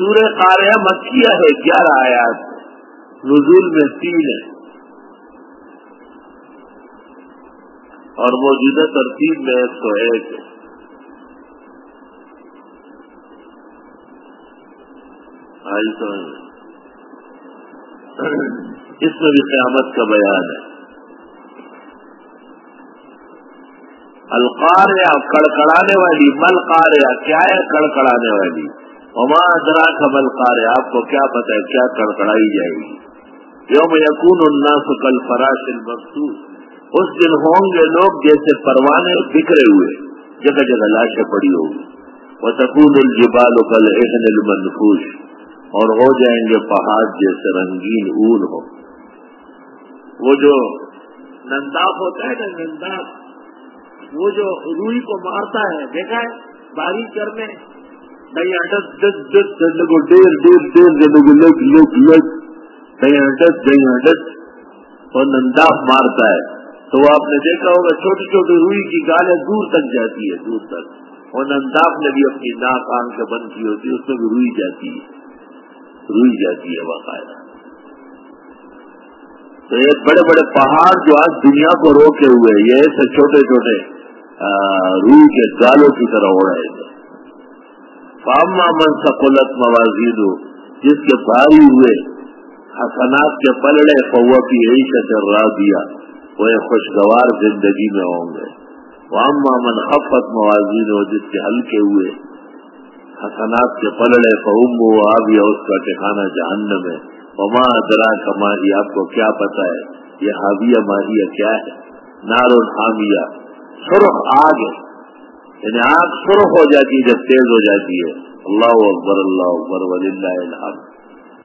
سورہ قاریہ مکیہ ہے، گیارہ آیات۔ نزول میں تین ہے۔ اور موجودہ ترتیب میں ایک سو ایک ہے۔ اس میں بھی قیامت کا بیان ہے۔ القاریہ کڑکڑانے والی، مل کیا ہے کڑکڑانے والی؟ وما ادرا کا مل آپ کو کیا پتا ہے؟ کیا کڑکڑائی جائے گی؟ یوم یقون الناس کل فراش المقصود اس دن ہوں گے لوگ جیسے پروانے بکھرے ہوئے، جگہ جگہ لاشیں پڑی ہوگی وہ تکون الجبال کل اہن المنفوش۔ اور ہو جائیں گے پہاڑ جیسے رنگین اون ہو وہ جو ننداف ہوتا ہے نا، ننداف، وہ جو روئی کو مارتا ہے، دیکھا ہے؟ باری کرنے نہیں دس دس دس اور مارتا ہے۔ تو وہ آپ نے دیکھا ہوگا چھوٹی چھوٹی روئی کی گالیں دور تک جاتی ہے دور تک۔ اور ننداف نے بھی اپنی ناک آنکھ بند کی ہوتی ہے، اس میں بھی روئی جاتی ہے۔ روئی جاتی ہے باقاعدہ۔ تو یہ بڑے بڑے پہاڑ جو آج دنیا کو روکے ہوئے یہ ایسے چھوٹے چھوٹے روئی کے گالوں کی طرح ہو رہے تھے فاما من سکولت موازید ہو جس کے بھاری ہوئے حسنات کے پلڑے فوا کی عیشت را دیا وہ خوشگوار زندگی میں ہوں گے۔ واما من خفت موازین ہو جس کے ہلکے ہوئے حسنات کے پلڑے فہم وہ آ گیا اس کا ٹھکانا جہنم ہے۔ وما ادرا کا ماہی آپ کو کیا پتا ہے؟ یہ حاویہ ماہیہ کیا ہے؟ نار حامیہ سرخ آگ ہے۔ یعنی آنکھ سرخ ہو جاتی ہے، جب تیز ہو جاتی ہے۔ اللہ اکبر اللہ اکبر ولی اللہ الحمد۔